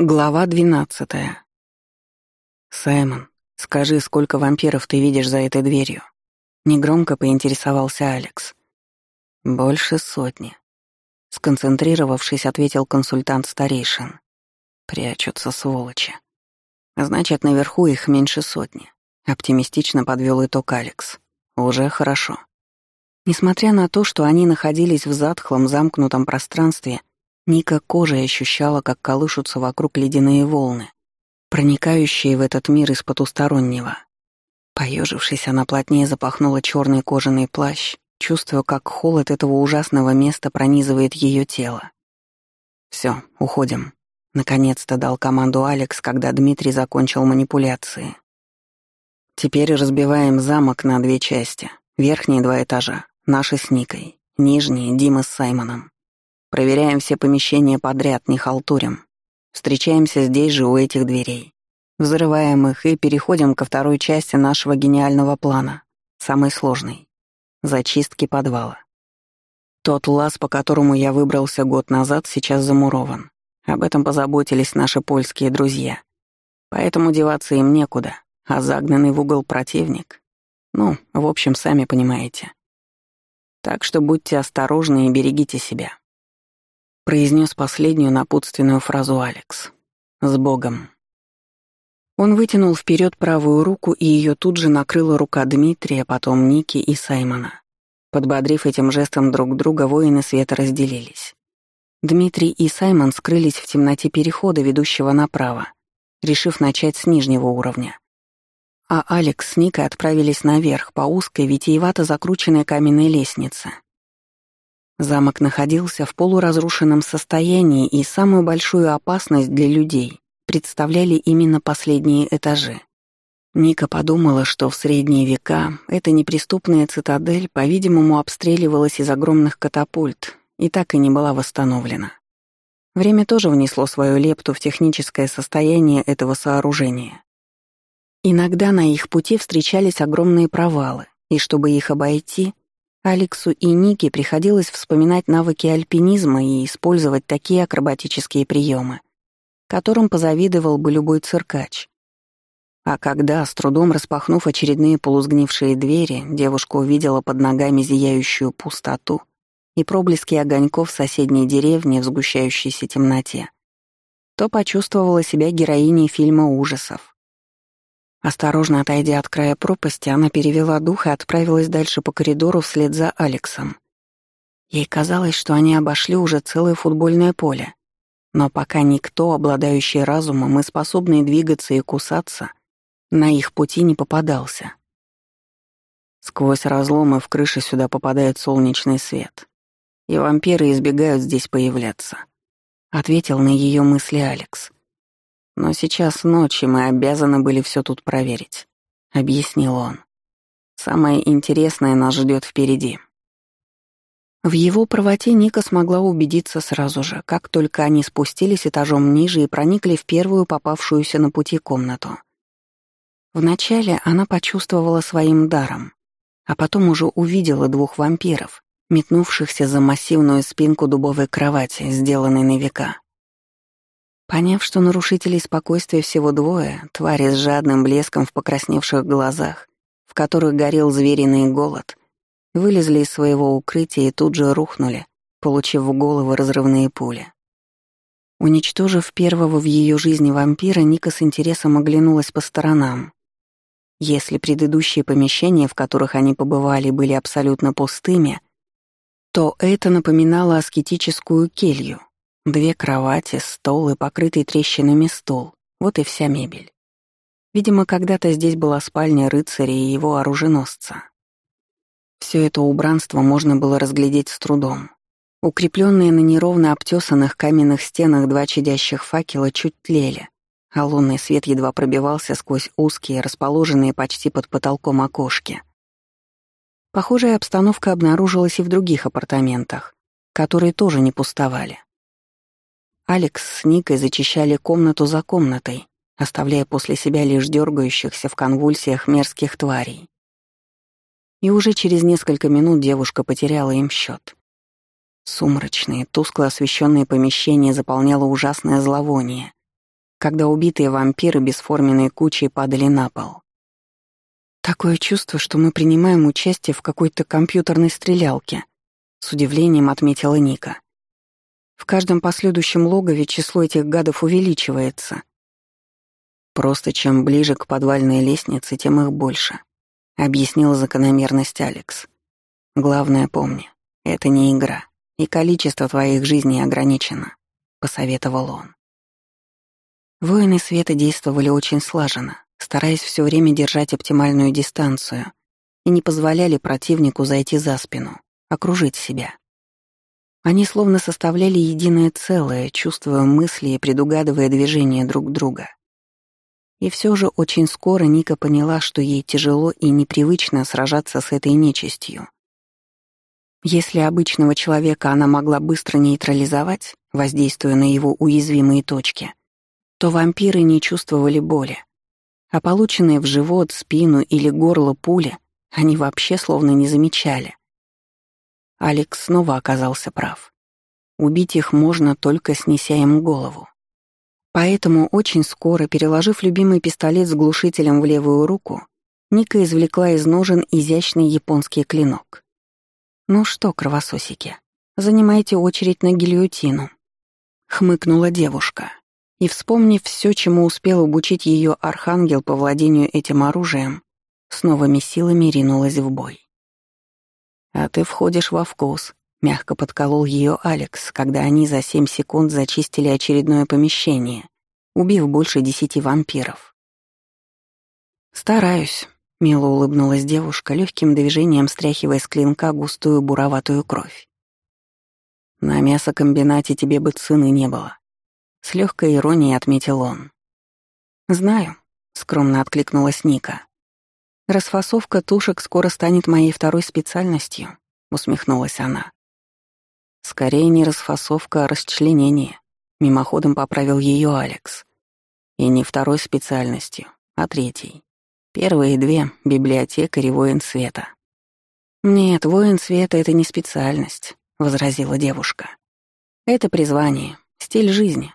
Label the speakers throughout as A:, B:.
A: Глава двенадцатая. «Саймон, скажи, сколько вампиров ты видишь за этой дверью?» Негромко поинтересовался Алекс. «Больше сотни». Сконцентрировавшись, ответил консультант старейшин. «Прячутся сволочи. Значит, наверху их меньше сотни». Оптимистично подвел итог Алекс. «Уже хорошо». Несмотря на то, что они находились в затхлом замкнутом пространстве, Ника кожей ощущала, как колышутся вокруг ледяные волны, проникающие в этот мир из потустороннего. Поежившись, она плотнее запахнула черный кожаный плащ, чувствуя, как холод этого ужасного места пронизывает ее тело. Все, уходим. Наконец-то дал команду Алекс, когда Дмитрий закончил манипуляции. Теперь разбиваем замок на две части. Верхние два этажа — наши с Никой, нижние — Дима с Саймоном. Проверяем все помещения подряд, не халтурим. Встречаемся здесь же у этих дверей. Взрываем их и переходим ко второй части нашего гениального плана, самой сложной — зачистки подвала. Тот лаз, по которому я выбрался год назад, сейчас замурован. Об этом позаботились наши польские друзья. Поэтому деваться им некуда, а загнанный в угол противник... Ну, в общем, сами понимаете. Так что будьте осторожны и берегите себя произнес последнюю напутственную фразу Алекс. «С Богом». Он вытянул вперед правую руку, и ее тут же накрыла рука Дмитрия, потом Ники и Саймона. Подбодрив этим жестом друг друга, воины света разделились. Дмитрий и Саймон скрылись в темноте перехода, ведущего направо, решив начать с нижнего уровня. А Алекс с Никой отправились наверх по узкой, витиевато закрученной каменной лестнице — Замок находился в полуразрушенном состоянии, и самую большую опасность для людей представляли именно последние этажи. Ника подумала, что в средние века эта неприступная цитадель, по-видимому, обстреливалась из огромных катапульт и так и не была восстановлена. Время тоже внесло свою лепту в техническое состояние этого сооружения. Иногда на их пути встречались огромные провалы, и чтобы их обойти, Алексу и Нике приходилось вспоминать навыки альпинизма и использовать такие акробатические приемы, которым позавидовал бы любой циркач. А когда, с трудом распахнув очередные полузгнившие двери, девушка увидела под ногами зияющую пустоту и проблески огоньков соседней деревни в сгущающейся темноте, то почувствовала себя героиней фильма ужасов. Осторожно отойдя от края пропасти, она перевела дух и отправилась дальше по коридору вслед за Алексом. Ей казалось, что они обошли уже целое футбольное поле. Но пока никто, обладающий разумом и способный двигаться и кусаться, на их пути не попадался. Сквозь разломы в крыше сюда попадает солнечный свет, и вампиры избегают здесь появляться. Ответил на ее мысли Алекс. Но сейчас ночь, и мы обязаны были все тут проверить», — объяснил он. «Самое интересное нас ждет впереди». В его правоте Ника смогла убедиться сразу же, как только они спустились этажом ниже и проникли в первую попавшуюся на пути комнату. Вначале она почувствовала своим даром, а потом уже увидела двух вампиров, метнувшихся за массивную спинку дубовой кровати, сделанной на века. Поняв, что нарушителей спокойствия всего двое, твари с жадным блеском в покрасневших глазах, в которых горел звериный голод, вылезли из своего укрытия и тут же рухнули, получив в голову разрывные пули. Уничтожив первого в ее жизни вампира, Ника с интересом оглянулась по сторонам. Если предыдущие помещения, в которых они побывали, были абсолютно пустыми, то это напоминало аскетическую келью, Две кровати, стол и покрытый трещинами стол. Вот и вся мебель. Видимо, когда-то здесь была спальня рыцаря и его оруженосца. Все это убранство можно было разглядеть с трудом. Укрепленные на неровно обтесанных каменных стенах два чадящих факела чуть тлели, а лунный свет едва пробивался сквозь узкие, расположенные почти под потолком окошки. Похожая обстановка обнаружилась и в других апартаментах, которые тоже не пустовали. Алекс с Никой зачищали комнату за комнатой, оставляя после себя лишь дергающихся в конвульсиях мерзких тварей. И уже через несколько минут девушка потеряла им счет. Сумрачные, тускло освещенные помещения заполняло ужасное зловоние, когда убитые вампиры бесформенной кучей падали на пол. Такое чувство, что мы принимаем участие в какой-то компьютерной стрелялке, с удивлением отметила Ника. В каждом последующем логове число этих гадов увеличивается. Просто чем ближе к подвальной лестнице, тем их больше, объяснил закономерность Алекс. Главное помни, это не игра, и количество твоих жизней ограничено, посоветовал он. Воины света действовали очень слаженно, стараясь все время держать оптимальную дистанцию и не позволяли противнику зайти за спину, окружить себя. Они словно составляли единое целое, чувствуя мысли и предугадывая движения друг друга. И все же очень скоро Ника поняла, что ей тяжело и непривычно сражаться с этой нечистью. Если обычного человека она могла быстро нейтрализовать, воздействуя на его уязвимые точки, то вампиры не чувствовали боли. А полученные в живот, спину или горло пули они вообще словно не замечали. Алекс снова оказался прав. Убить их можно только снеся им голову. Поэтому очень скоро, переложив любимый пистолет с глушителем в левую руку, Ника извлекла из ножен изящный японский клинок. «Ну что, кровососики, занимайте очередь на гильотину», — хмыкнула девушка. И, вспомнив все, чему успел обучить ее архангел по владению этим оружием, с новыми силами ринулась в бой. «А ты входишь во вкус», — мягко подколол ее Алекс, когда они за семь секунд зачистили очередное помещение, убив больше десяти вампиров. «Стараюсь», — мило улыбнулась девушка, легким движением стряхивая с клинка густую буроватую кровь. «На мясокомбинате тебе бы цены не было», — с легкой иронией отметил он. «Знаю», — скромно откликнулась Ника. «Расфасовка тушек скоро станет моей второй специальностью», — усмехнулась она. «Скорее не расфасовка, а расчленение», — мимоходом поправил ее Алекс. «И не второй специальностью, а третьей. Первые две — библиотекарь и воин света». «Нет, воин света — это не специальность», — возразила девушка. «Это призвание, стиль жизни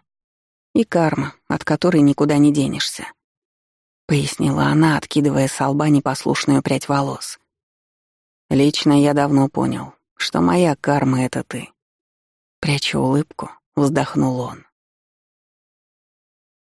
A: и карма, от которой никуда не денешься. — пояснила она, откидывая с лба непослушную прядь волос. «Лично я давно понял, что моя карма — это ты». Пряча улыбку, вздохнул он.